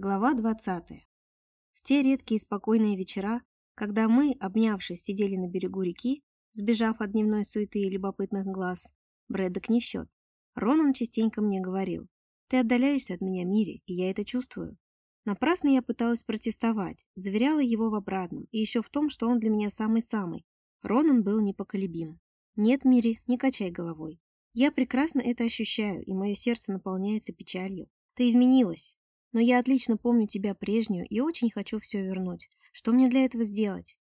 Глава 20. В те редкие спокойные вечера, когда мы, обнявшись, сидели на берегу реки, сбежав от дневной суеты и любопытных глаз, Брэддок не в счет, Ронан частенько мне говорил, «Ты отдаляешься от меня, Мири, и я это чувствую». Напрасно я пыталась протестовать, заверяла его в обратном, и еще в том, что он для меня самый-самый. Ронан был непоколебим. «Нет, Мири, не качай головой. Я прекрасно это ощущаю, и мое сердце наполняется печалью. Ты изменилась, но я отлично помню тебя прежнюю и очень хочу все вернуть. Что мне для этого сделать?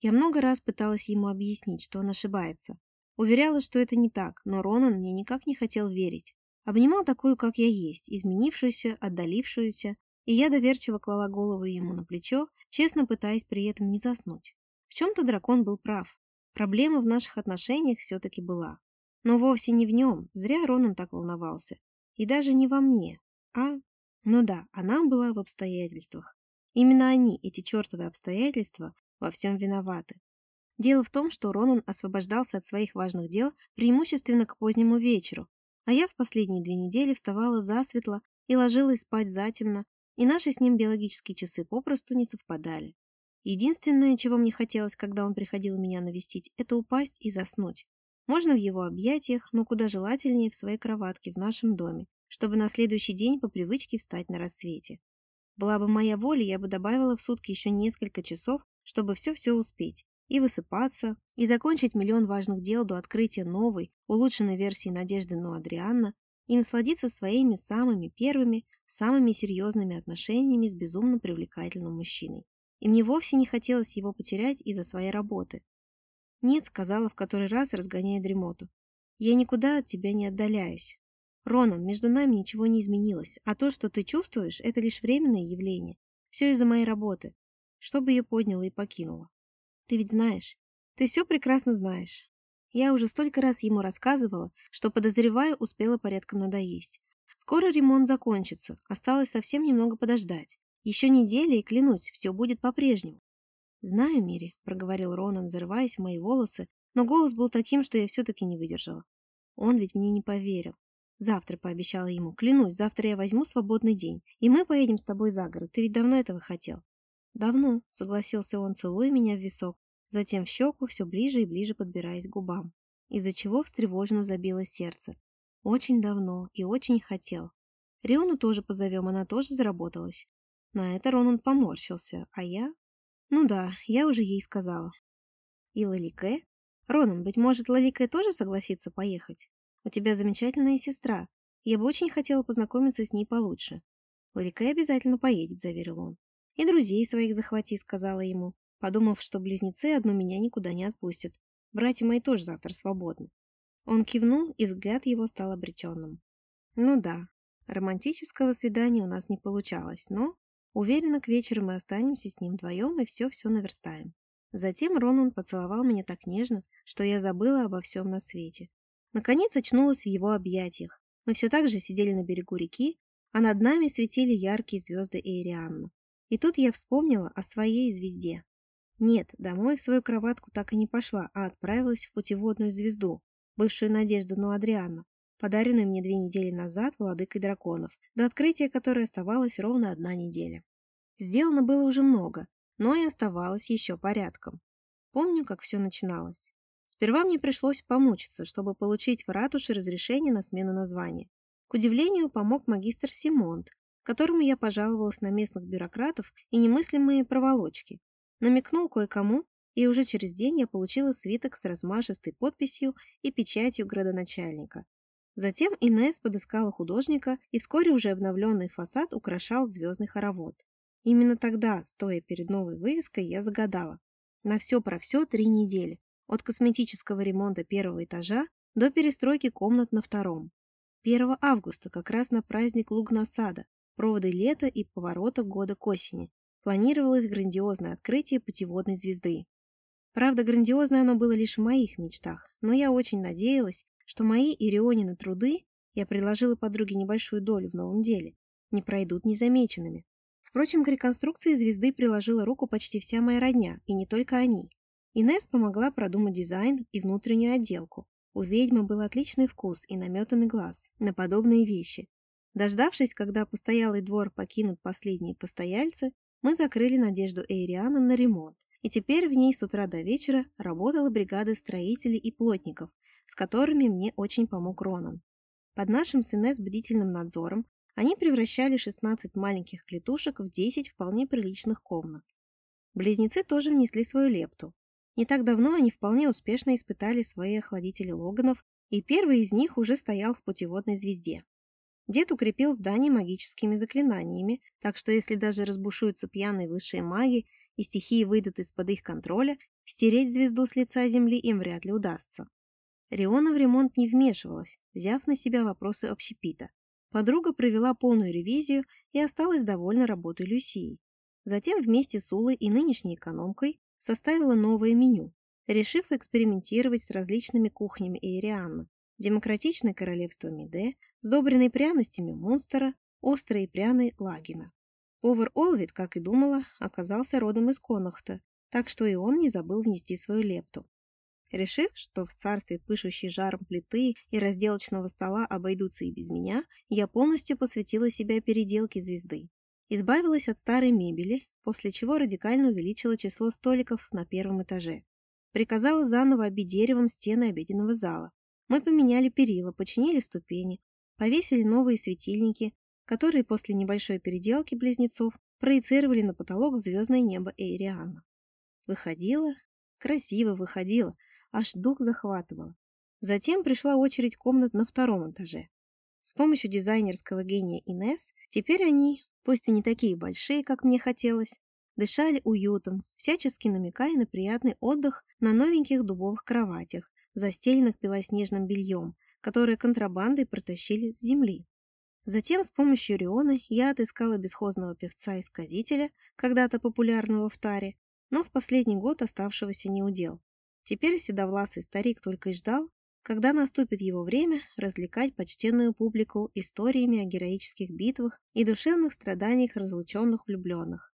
Я много раз пыталась ему объяснить, что он ошибается. Уверяла, что это не так, но Ронан мне никак не хотел верить. Обнимал такую, как я есть, изменившуюся, отдалившуюся, и я доверчиво клала голову ему на плечо, честно пытаясь при этом не заснуть. В чем-то дракон был прав. Проблема в наших отношениях все-таки была. Но вовсе не в нем, зря Ронан так волновался. И даже не во мне, а ну да, она была в обстоятельствах. Именно они, эти чертовы обстоятельства, во всем виноваты. Дело в том, что Ронан освобождался от своих важных дел преимущественно к позднему вечеру, а я в последние две недели вставала засветло и ложилась спать затемно, и наши с ним биологические часы попросту не совпадали. Единственное, чего мне хотелось, когда он приходил меня навестить, это упасть и заснуть. Можно в его объятиях, но куда желательнее в своей кроватке в нашем доме, чтобы на следующий день по привычке встать на рассвете. Была бы моя воля, я бы добавила в сутки еще несколько часов, чтобы все-все успеть. И высыпаться, и закончить миллион важных дел до открытия новой, улучшенной версии Надежды но Адрианна, и насладиться своими самыми первыми, самыми серьезными отношениями с безумно привлекательным мужчиной. И мне вовсе не хотелось его потерять из-за своей работы. «Нет», — сказала в который раз, разгоняя дремоту. «Я никуда от тебя не отдаляюсь. Ронан, между нами ничего не изменилось, а то, что ты чувствуешь, это лишь временное явление. Все из-за моей работы. Чтобы ее подняла и покинула. Ты ведь знаешь. Ты все прекрасно знаешь. Я уже столько раз ему рассказывала, что, подозреваю, успела порядком надоесть. Скоро ремонт закончится, осталось совсем немного подождать. Еще неделя, и клянусь, все будет по-прежнему. «Знаю, Мири», — проговорил Ронан, зарываясь в мои волосы, но голос был таким, что я все-таки не выдержала. Он ведь мне не поверил. Завтра пообещала ему. Клянусь, завтра я возьму свободный день, и мы поедем с тобой за город. Ты ведь давно этого хотел. Давно, согласился он, целуя меня в висок, затем в щеку, все ближе и ближе подбираясь к губам, из-за чего встревоженно забило сердце. Очень давно и очень хотел. Риону тоже позовем, она тоже заработалась. На это Ронан поморщился, а я... Ну да, я уже ей сказала. И Лалике? Ронан, быть может, Лалике тоже согласится поехать? У тебя замечательная сестра. Я бы очень хотела познакомиться с ней получше. Ларикай обязательно поедет, заверил он. И друзей своих захвати, сказала ему, подумав, что близнецы одну меня никуда не отпустят. Братья мои тоже завтра свободны. Он кивнул, и взгляд его стал обреченным. Ну да, романтического свидания у нас не получалось, но, уверена, к вечеру мы останемся с ним вдвоем и все-все наверстаем. Затем Ронан поцеловал меня так нежно, что я забыла обо всем на свете. Наконец очнулась в его объятиях. Мы все так же сидели на берегу реки, а над нами светили яркие звезды Эйрианна. И тут я вспомнила о своей звезде. Нет, домой в свою кроватку так и не пошла, а отправилась в путеводную звезду, бывшую надежду Нуадриана, подаренную мне две недели назад владыкой драконов, до открытия которой оставалась ровно одна неделя. Сделано было уже много, но и оставалось еще порядком. Помню, как все начиналось. Сперва мне пришлось помучиться, чтобы получить в ратуше разрешение на смену названия. К удивлению, помог магистр Симонт, которому я пожаловалась на местных бюрократов и немыслимые проволочки. Намекнул кое-кому, и уже через день я получила свиток с размашистой подписью и печатью градоначальника. Затем Инесс подыскала художника, и вскоре уже обновленный фасад украшал звездный хоровод. Именно тогда, стоя перед новой вывеской, я загадала. На все про все три недели. От косметического ремонта первого этажа до перестройки комнат на втором. 1 августа, как раз на праздник Лугнасада, проводы лета и поворота года к осени, планировалось грандиозное открытие путеводной звезды. Правда, грандиозное оно было лишь в моих мечтах, но я очень надеялась, что мои Ирионины труды, я предложила подруге небольшую долю в новом деле, не пройдут незамеченными. Впрочем, к реконструкции звезды приложила руку почти вся моя родня, и не только они. Инесс помогла продумать дизайн и внутреннюю отделку. У ведьмы был отличный вкус и наметанный глаз на подобные вещи. Дождавшись, когда постоялый двор покинут последние постояльцы, мы закрыли надежду Эйриана на ремонт, и теперь в ней с утра до вечера работала бригада строителей и плотников, с которыми мне очень помог Ронан. Под нашим с Инесс бдительным надзором они превращали 16 маленьких клетушек в 10 вполне приличных комнат. Близнецы тоже внесли свою лепту. Не так давно они вполне успешно испытали свои охладители Логанов, и первый из них уже стоял в путеводной звезде. Дед укрепил здание магическими заклинаниями, так что если даже разбушуются пьяные высшие маги и стихии выйдут из-под их контроля, стереть звезду с лица земли им вряд ли удастся. Риона в ремонт не вмешивалась, взяв на себя вопросы общепита. Подруга провела полную ревизию и осталась довольна работой Люсии. Затем вместе с Улой и нынешней экономкой составила новое меню, решив экспериментировать с различными кухнями Эйрианна. Демократичное королевство Меде, сдобренной пряностями Монстера, острой и пряной Лагина. Повар Олвит, как и думала, оказался родом из Конахта, так что и он не забыл внести свою лепту. Решив, что в царстве пышущей жаром плиты и разделочного стола обойдутся и без меня, я полностью посвятила себя переделке звезды. Избавилась от старой мебели, после чего радикально увеличила число столиков на первом этаже. Приказала заново обить деревом стены обеденного зала. Мы поменяли перила, починили ступени, повесили новые светильники, которые после небольшой переделки близнецов проецировали на потолок звездное небо Эйриана. Выходила, красиво выходила, аж дух захватывало. Затем пришла очередь комнат на втором этаже. С помощью дизайнерского гения Инес теперь они, пусть и не такие большие, как мне хотелось, дышали уютом, всячески намекая на приятный отдых на новеньких дубовых кроватях, застеленных белоснежным бельем, которые контрабандой протащили с земли. Затем с помощью Рионы я отыскала бесхозного певца-исказителя, когда-то популярного в Таре, но в последний год оставшегося неудел. Теперь седовласый старик только и ждал, когда наступит его время развлекать почтенную публику историями о героических битвах и душевных страданиях разлученных влюбленных.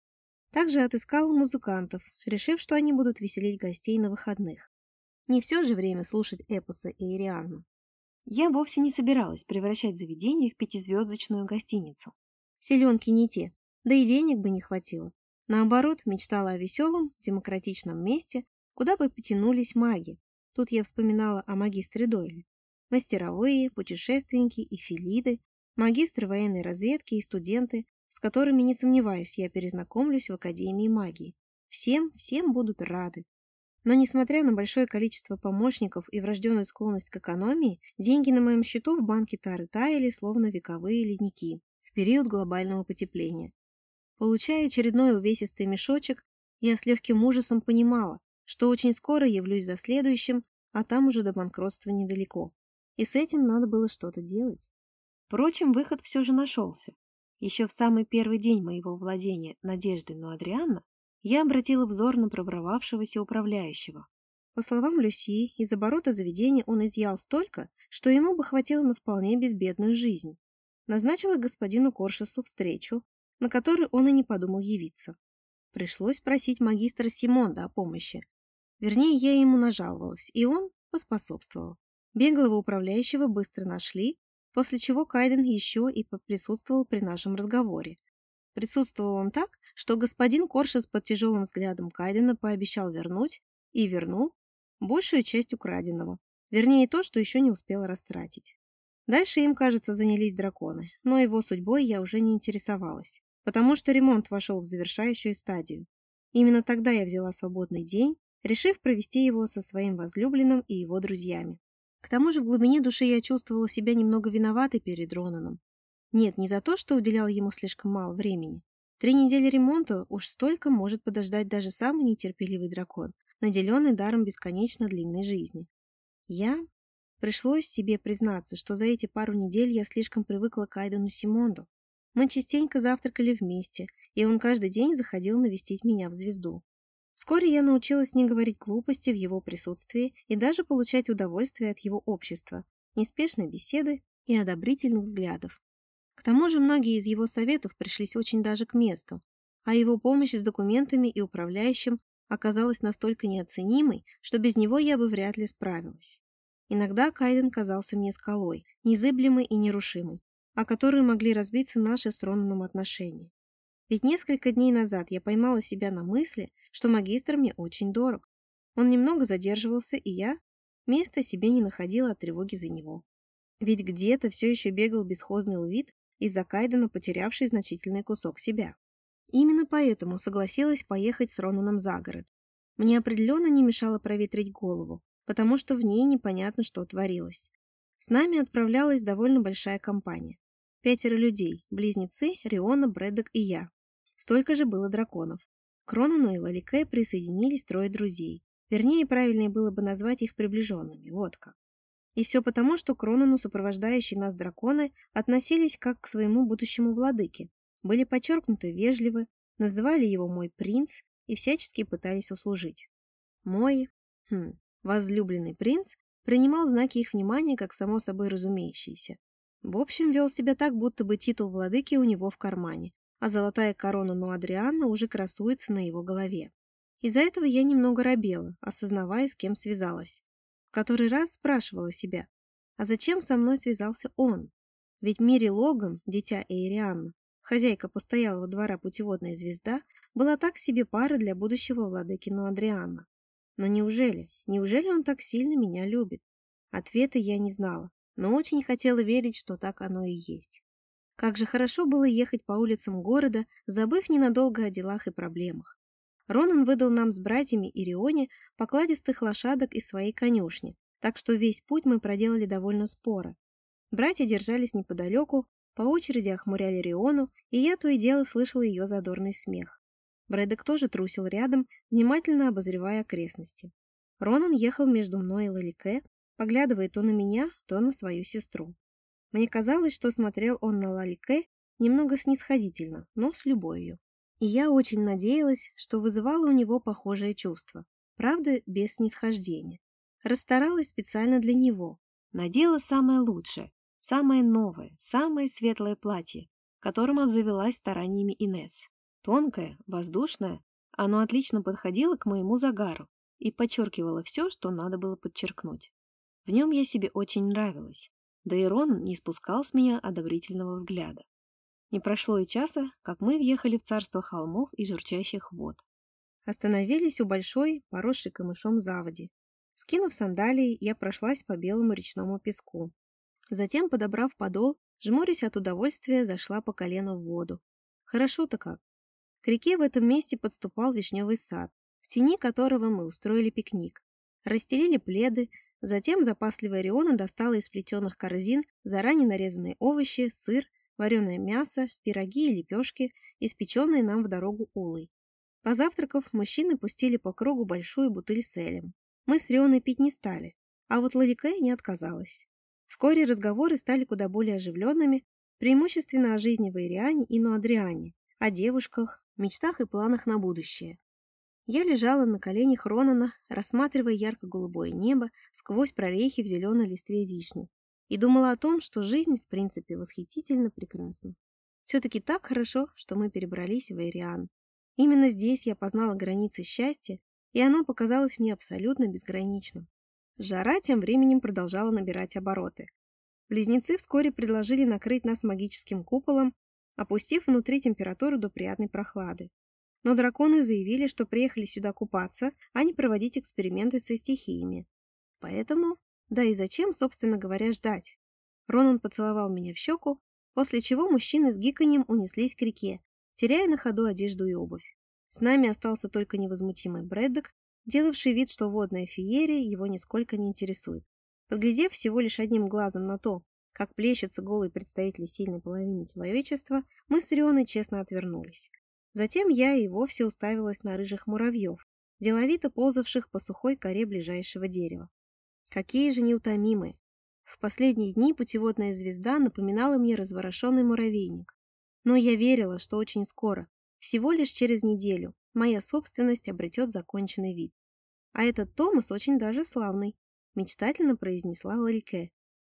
Также отыскал музыкантов, решив, что они будут веселить гостей на выходных. Не все же время слушать эпосы и Ирианну. Я вовсе не собиралась превращать заведение в пятизвездочную гостиницу. Селенки не те, да и денег бы не хватило. Наоборот, мечтала о веселом, демократичном месте, куда бы потянулись маги. Тут я вспоминала о магистре Дойле. Мастеровые, путешественники и филиды, магистры военной разведки и студенты, с которыми, не сомневаюсь, я перезнакомлюсь в Академии магии. Всем, всем будут рады. Но несмотря на большое количество помощников и врожденную склонность к экономии, деньги на моем счету в банке Тары таяли, словно вековые ледники, в период глобального потепления. Получая очередной увесистый мешочек, я с легким ужасом понимала, что очень скоро явлюсь за следующим, а там уже до банкротства недалеко. И с этим надо было что-то делать. Впрочем, выход все же нашелся. Еще в самый первый день моего владения Надежды на Адрианна я обратила взор на пробрававшегося управляющего. По словам Люси, из оборота заведения он изъял столько, что ему бы хватило на вполне безбедную жизнь. Назначила господину Коршесу встречу, на которой он и не подумал явиться. Пришлось просить магистра Симонда о помощи, Вернее, я ему нажаловалась, и он поспособствовал. Беглого управляющего быстро нашли, после чего Кайден еще и присутствовал при нашем разговоре. Присутствовал он так, что господин Коршес под тяжелым взглядом Кайдена пообещал вернуть, и вернул, большую часть украденного. Вернее, то, что еще не успел растратить. Дальше им, кажется, занялись драконы, но его судьбой я уже не интересовалась, потому что ремонт вошел в завершающую стадию. Именно тогда я взяла свободный день решив провести его со своим возлюбленным и его друзьями. К тому же в глубине души я чувствовала себя немного виноватой перед Ронаном. Нет, не за то, что уделял ему слишком мало времени. Три недели ремонта уж столько может подождать даже самый нетерпеливый дракон, наделенный даром бесконечно длинной жизни. Я... Пришлось себе признаться, что за эти пару недель я слишком привыкла к Айдену Симонду. Мы частенько завтракали вместе, и он каждый день заходил навестить меня в звезду. Вскоре я научилась не говорить глупости в его присутствии и даже получать удовольствие от его общества, неспешной беседы и одобрительных взглядов. К тому же многие из его советов пришлись очень даже к месту, а его помощь с документами и управляющим оказалась настолько неоценимой, что без него я бы вряд ли справилась. Иногда Кайден казался мне скалой, незыблемой и нерушимой. О которые могли разбиться наши с Ронаном отношения. Ведь несколько дней назад я поймала себя на мысли, что магистр мне очень дорог. Он немного задерживался, и я места себе не находила от тревоги за него. Ведь где-то все еще бегал бесхозный Лвид из-за Кайдена, потерявший значительный кусок себя. Именно поэтому согласилась поехать с Ронаном за город. Мне определенно не мешало проветрить голову, потому что в ней непонятно, что творилось. С нами отправлялась довольно большая компания. Пятеро людей, близнецы, Риона, Брэддок и я. Столько же было драконов. К Ронану и Лалике присоединились трое друзей. Вернее, правильнее было бы назвать их приближенными, вот как. И все потому, что к Ронану сопровождающие нас драконы относились как к своему будущему владыке, были подчеркнуты вежливы, называли его «мой принц» и всячески пытались услужить. Мой, хм, возлюбленный принц принимал знаки их внимания как само собой разумеющиеся. В общем, вел себя так, будто бы титул владыки у него в кармане, а золотая корона Нуадриана уже красуется на его голове. Из-за этого я немного робела, осознавая, с кем связалась. В который раз спрашивала себя, а зачем со мной связался он? Ведь Мири Логан, дитя Эйрианна, хозяйка постоялого двора «Путеводная звезда», была так себе пара для будущего владыки Нуадриана. Но неужели, неужели он так сильно меня любит? Ответа я не знала, но очень хотела верить, что так оно и есть. Как же хорошо было ехать по улицам города, забыв ненадолго о делах и проблемах. Ронан выдал нам с братьями Ирионе покладистых лошадок из своей конюшни, так что весь путь мы проделали довольно споро. Братья держались неподалеку, по очереди охмуряли Риону, и я то и дело слышала ее задорный смех. Брэдок тоже трусил рядом, внимательно обозревая окрестности. Ронан ехал между мной и Лалике, поглядывая то на меня, то на свою сестру. Мне казалось, что смотрел он на Лалике немного снисходительно, но с любовью. И я очень надеялась, что вызывало у него похожее чувство. Правда, без снисхождения. Расстаралась специально для него. Надела самое лучшее, самое новое, самое светлое платье, которым обзавелась стараниями Инес. Тонкое, воздушное, оно отлично подходило к моему загару и подчеркивало все, что надо было подчеркнуть. В нем я себе очень нравилась, да и Рон не спускал с меня одобрительного взгляда. Не прошло и часа, как мы въехали в царство холмов и журчащих вод. Остановились у большой, поросшей камышом заводи. Скинув сандалии, я прошлась по белому речному песку. Затем, подобрав подол, жмурясь от удовольствия, зашла по колено в воду. Хорошо-то как. К реке в этом месте подступал вишневый сад, в тени которого мы устроили пикник. Расстелили пледы, затем запасливая Риона достала из плетеных корзин заранее нарезанные овощи, сыр, вареное мясо, пироги и лепешки, испеченные нам в дорогу улой. Позавтракав, мужчины пустили по кругу большую бутыль с элем. Мы с Рионой пить не стали, а вот Лаликея не отказалась. Вскоре разговоры стали куда более оживленными, преимущественно о жизни в Ириане и Нуадриане, о девушках, мечтах и планах на будущее. Я лежала на коленях Ронана, рассматривая ярко-голубое небо сквозь прорехи в зеленой листве вишни, и думала о том, что жизнь, в принципе, восхитительно прекрасна. Все-таки так хорошо, что мы перебрались в Эриан. Именно здесь я познала границы счастья, и оно показалось мне абсолютно безграничным. Жара тем временем продолжала набирать обороты. Близнецы вскоре предложили накрыть нас магическим куполом, опустив внутри температуру до приятной прохлады. Но драконы заявили, что приехали сюда купаться, а не проводить эксперименты со стихиями. Поэтому, да и зачем, собственно говоря, ждать? Ронан поцеловал меня в щеку, после чего мужчины с гиканьем унеслись к реке, теряя на ходу одежду и обувь. С нами остался только невозмутимый Брэддок, делавший вид, что водная феерия его нисколько не интересует. Подглядев всего лишь одним глазом на то, как плещутся голые представители сильной половины человечества, мы с Рионой честно отвернулись. Затем я и вовсе уставилась на рыжих муравьев, деловито ползавших по сухой коре ближайшего дерева. Какие же неутомимые! В последние дни путеводная звезда напоминала мне разворошенный муравейник. Но я верила, что очень скоро, всего лишь через неделю, моя собственность обретет законченный вид. А этот Томас очень даже славный, мечтательно произнесла Ларике.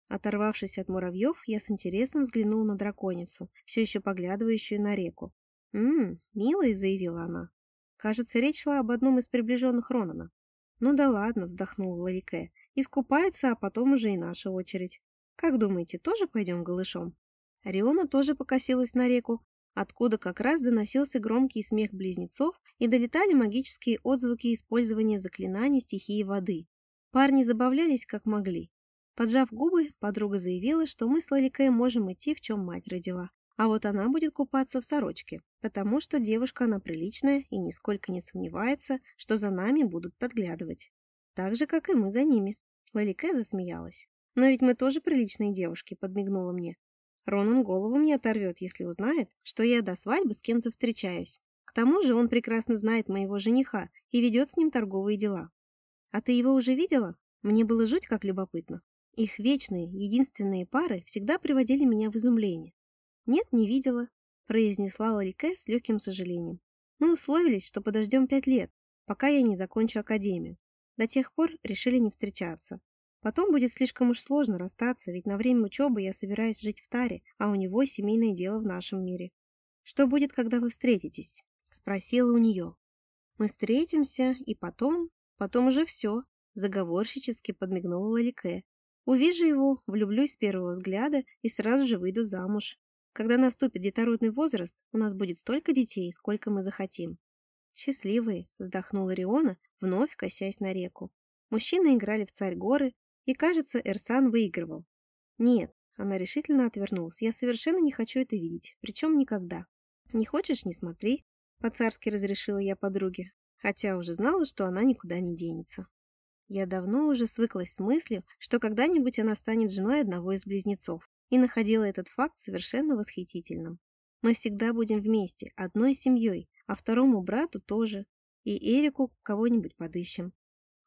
Оторвавшись от муравьев, я с интересом взглянул на драконицу, все еще поглядывающую на реку. «Ммм, милая», — заявила она. «Кажется, речь шла об одном из приближенных Ронана». «Ну да ладно», — вздохнула Ларике. «Искупается, а потом уже и наша очередь. Как думаете, тоже пойдем голышом?» Риона тоже покосилась на реку, откуда как раз доносился громкий смех близнецов и долетали магические отзвуки использования заклинаний стихии воды. Парни забавлялись как могли. Поджав губы, подруга заявила, что мы с Лаликой можем идти, в чем мать родила, а вот она будет купаться в сорочке, потому что девушка она приличная и нисколько не сомневается, что за нами будут подглядывать. Так же, как и мы за ними. Лалике засмеялась. «Но ведь мы тоже приличные девушки», — подмигнула мне. Ронан голову мне оторвет, если узнает, что я до свадьбы с кем-то встречаюсь. К тому же он прекрасно знает моего жениха и ведет с ним торговые дела. А ты его уже видела? Мне было жуть как любопытно. Их вечные, единственные пары всегда приводили меня в изумление. «Нет, не видела», – произнесла Ларике с легким сожалением. «Мы условились, что подождем пять лет, пока я не закончу академию. До тех пор решили не встречаться. Потом будет слишком уж сложно расстаться, ведь на время учебы я собираюсь жить в Таре, а у него семейное дело в нашем мире. Что будет, когда вы встретитесь?» – спросила у нее. «Мы встретимся, и потом, потом уже все», – заговорщически подмигнула Лалике. «Увижу его, влюблюсь с первого взгляда и сразу же выйду замуж. Когда наступит детородный возраст, у нас будет столько детей, сколько мы захотим. Счастливые, вздохнула Риона, вновь косясь на реку. Мужчины играли в царь горы, и, кажется, Эрсан выигрывал. Нет, она решительно отвернулась. Я совершенно не хочу это видеть, причем никогда. Не хочешь, не смотри, по-царски разрешила я подруге, хотя уже знала, что она никуда не денется. Я давно уже свыклась с мыслью, что когда-нибудь она станет женой одного из близнецов и находила этот факт совершенно восхитительным. Мы всегда будем вместе, одной семьей, а второму брату тоже, и Эрику кого-нибудь подыщем.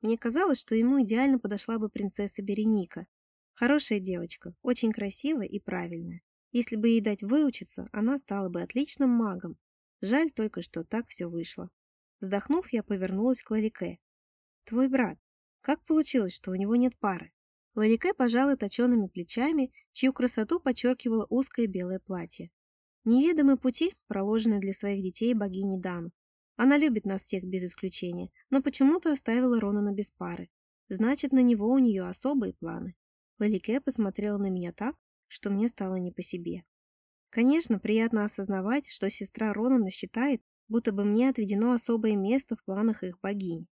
Мне казалось, что ему идеально подошла бы принцесса Береника. Хорошая девочка, очень красивая и правильная. Если бы ей дать выучиться, она стала бы отличным магом. Жаль только, что так все вышло. Вздохнув, я повернулась к Ларике. «Твой брат. Как получилось, что у него нет пары?» Ларике пожала точеными плечами, чью красоту подчеркивало узкое белое платье. Неведомы пути, проложенные для своих детей богини Дан. Она любит нас всех без исключения, но почему-то оставила Ронана без пары. Значит, на него у нее особые планы. Лалике посмотрела на меня так, что мне стало не по себе. Конечно, приятно осознавать, что сестра Ронана считает, будто бы мне отведено особое место в планах их богини.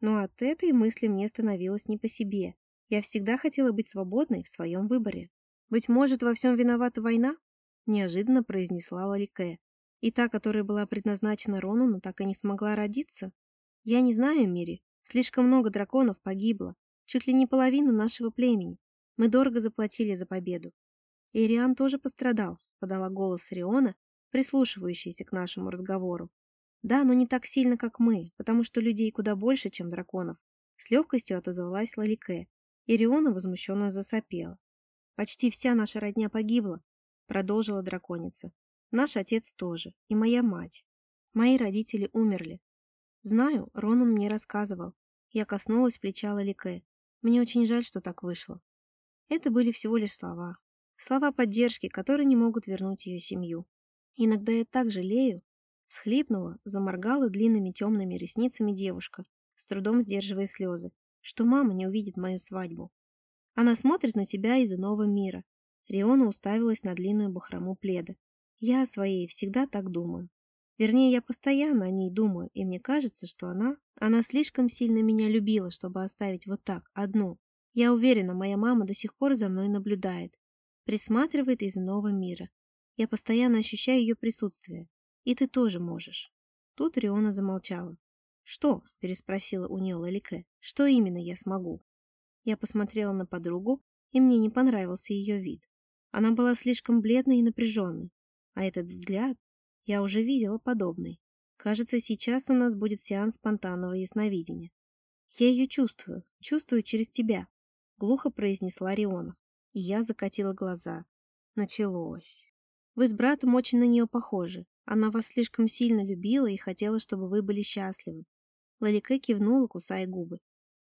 Но от этой мысли мне становилось не по себе, я всегда хотела быть свободной в своем выборе. «Быть может, во всем виновата война?» – неожиданно произнесла Лалике. «И та, которая была предназначена Рону, но так и не смогла родиться? Я не знаю, Мири. Слишком много драконов погибло. Чуть ли не половина нашего племени. Мы дорого заплатили за победу. Ириан тоже пострадал», – подала голос Риона, прислушивающийся к нашему разговору. «Да, но не так сильно, как мы, потому что людей куда больше, чем драконов», – с легкостью отозвалась Лалике. Ириона возмущенно засопела. «Почти вся наша родня погибла», — продолжила драконица. «Наш отец тоже, и моя мать. Мои родители умерли. Знаю, Ронан мне рассказывал. Я коснулась плеча Лалике. Мне очень жаль, что так вышло. Это были всего лишь слова. Слова поддержки, которые не могут вернуть ее семью. Иногда я так жалею. Схлипнула, заморгала длинными темными ресницами девушка, с трудом сдерживая слезы что мама не увидит мою свадьбу. Она смотрит на тебя из иного мира. Риона уставилась на длинную бахрому пледа. Я о своей всегда так думаю. Вернее, я постоянно о ней думаю, и мне кажется, что она... Она слишком сильно меня любила, чтобы оставить вот так, одну. Я уверена, моя мама до сих пор за мной наблюдает. Присматривает из иного мира. Я постоянно ощущаю ее присутствие. И ты тоже можешь. Тут Риона замолчала. «Что?» – переспросила у нее Лалике. «Что именно я смогу?» Я посмотрела на подругу, и мне не понравился ее вид. Она была слишком бледной и напряженной. А этот взгляд... Я уже видела подобный. Кажется, сейчас у нас будет сеанс спонтанного ясновидения. Я ее чувствую, чувствую через тебя, глухо произнесла Риона. И я закатила глаза. Началось. Вы с братом очень на нее похожи. Она вас слишком сильно любила и хотела, чтобы вы были счастливы. Лалике кивнула, кусая губы.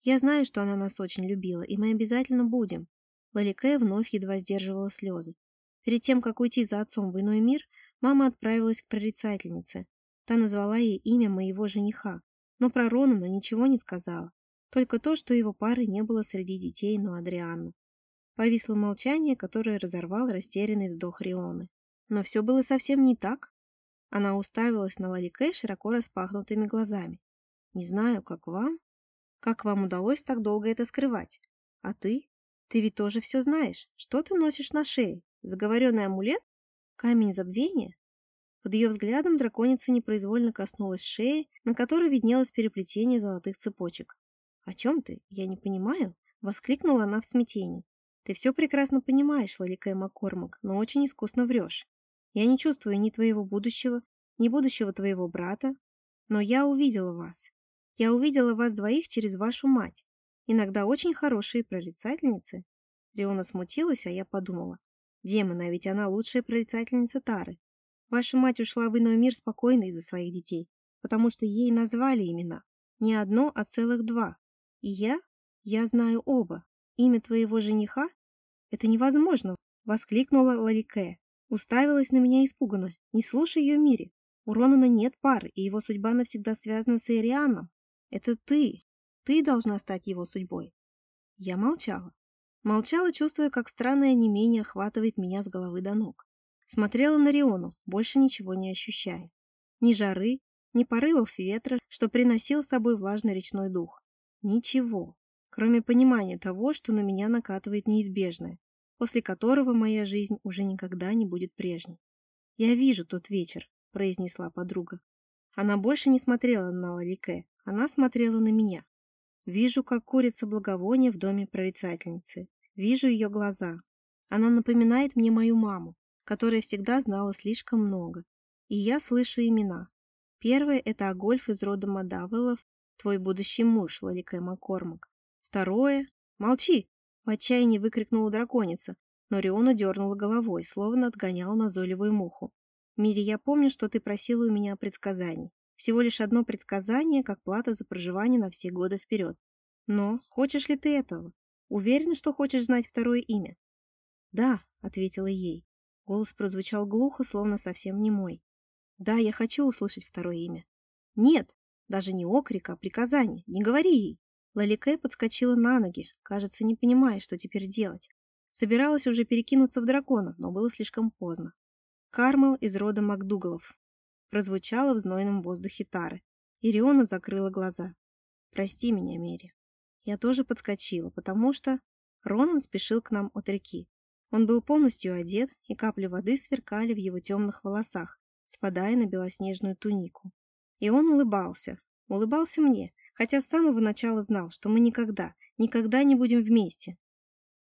«Я знаю, что она нас очень любила, и мы обязательно будем». Лалике вновь едва сдерживала слезы. Перед тем, как уйти за отцом в иной мир, мама отправилась к прорицательнице. Та назвала ей имя моего жениха, но про Ронана ничего не сказала. Только то, что его пары не было среди детей, но Адрианну. Повисло молчание, которое разорвал растерянный вздох Рионы. Но все было совсем не так. Она уставилась на Лалике широко распахнутыми глазами. «Не знаю, как вам? Как вам удалось так долго это скрывать? А ты? Ты ведь тоже все знаешь. Что ты носишь на шее? Заговоренный амулет? Камень забвения?» Под ее взглядом драконица непроизвольно коснулась шеи, на которой виднелось переплетение золотых цепочек. «О чем ты? Я не понимаю», — воскликнула она в смятении. «Ты все прекрасно понимаешь, Лаликая Маккормак, но очень искусно врешь. Я не чувствую ни твоего будущего, ни будущего твоего брата, но я увидела вас. Я увидела вас двоих через вашу мать. Иногда очень хорошие прорицательницы». Риона смутилась, а я подумала. «Демона, ведь она лучшая прорицательница Тары. Ваша мать ушла в иной мир спокойно из-за своих детей, потому что ей назвали имена. Не одно, а целых два. И я? Я знаю оба. Имя твоего жениха? Это невозможно, воскликнула Лалике. Уставилась на меня испуганно. Не слушай ее мире. У Ронана нет пары, и его судьба навсегда связана с Ирианом. Это ты. Ты должна стать его судьбой. Я молчала. Молчала, чувствуя, как странное немение охватывает меня с головы до ног. Смотрела на Риону, больше ничего не ощущая. Ни жары, ни порывов ветра, что приносил с собой влажный речной дух. Ничего, кроме понимания того, что на меня накатывает неизбежное, после которого моя жизнь уже никогда не будет прежней. «Я вижу тот вечер», — произнесла подруга. Она больше не смотрела на Лалике, она смотрела на меня. Вижу, как курица благовония в доме прорицательницы. Вижу ее глаза. Она напоминает мне мою маму которая всегда знала слишком много. И я слышу имена. Первое – это Агольф из рода Мадавелов, твой будущий муж, Лаликэ Маккормак. Второе – молчи! В отчаянии выкрикнула драконица, но Риона дернула головой, словно отгонял назойливую муху. «Мири, я помню, что ты просила у меня предсказаний. Всего лишь одно предсказание, как плата за проживание на все годы вперед. Но хочешь ли ты этого? Уверена, что хочешь знать второе имя?» «Да», — ответила ей. Голос прозвучал глухо, словно совсем не мой. Да, я хочу услышать второе имя. Нет, даже не окрика, а приказание. Не говори ей. Лаликэ подскочила на ноги, кажется, не понимая, что теперь делать. Собиралась уже перекинуться в дракона, но было слишком поздно. Кармел из рода Макдугалов. Прозвучало в знойном воздухе Тары. Ириона закрыла глаза. «Прости меня, Мери». Я тоже подскочила, потому что Ронан спешил к нам от реки. Он был полностью одет, и капли воды сверкали в его темных волосах, спадая на белоснежную тунику. И он улыбался. Улыбался мне, хотя с самого начала знал, что мы никогда, никогда не будем вместе.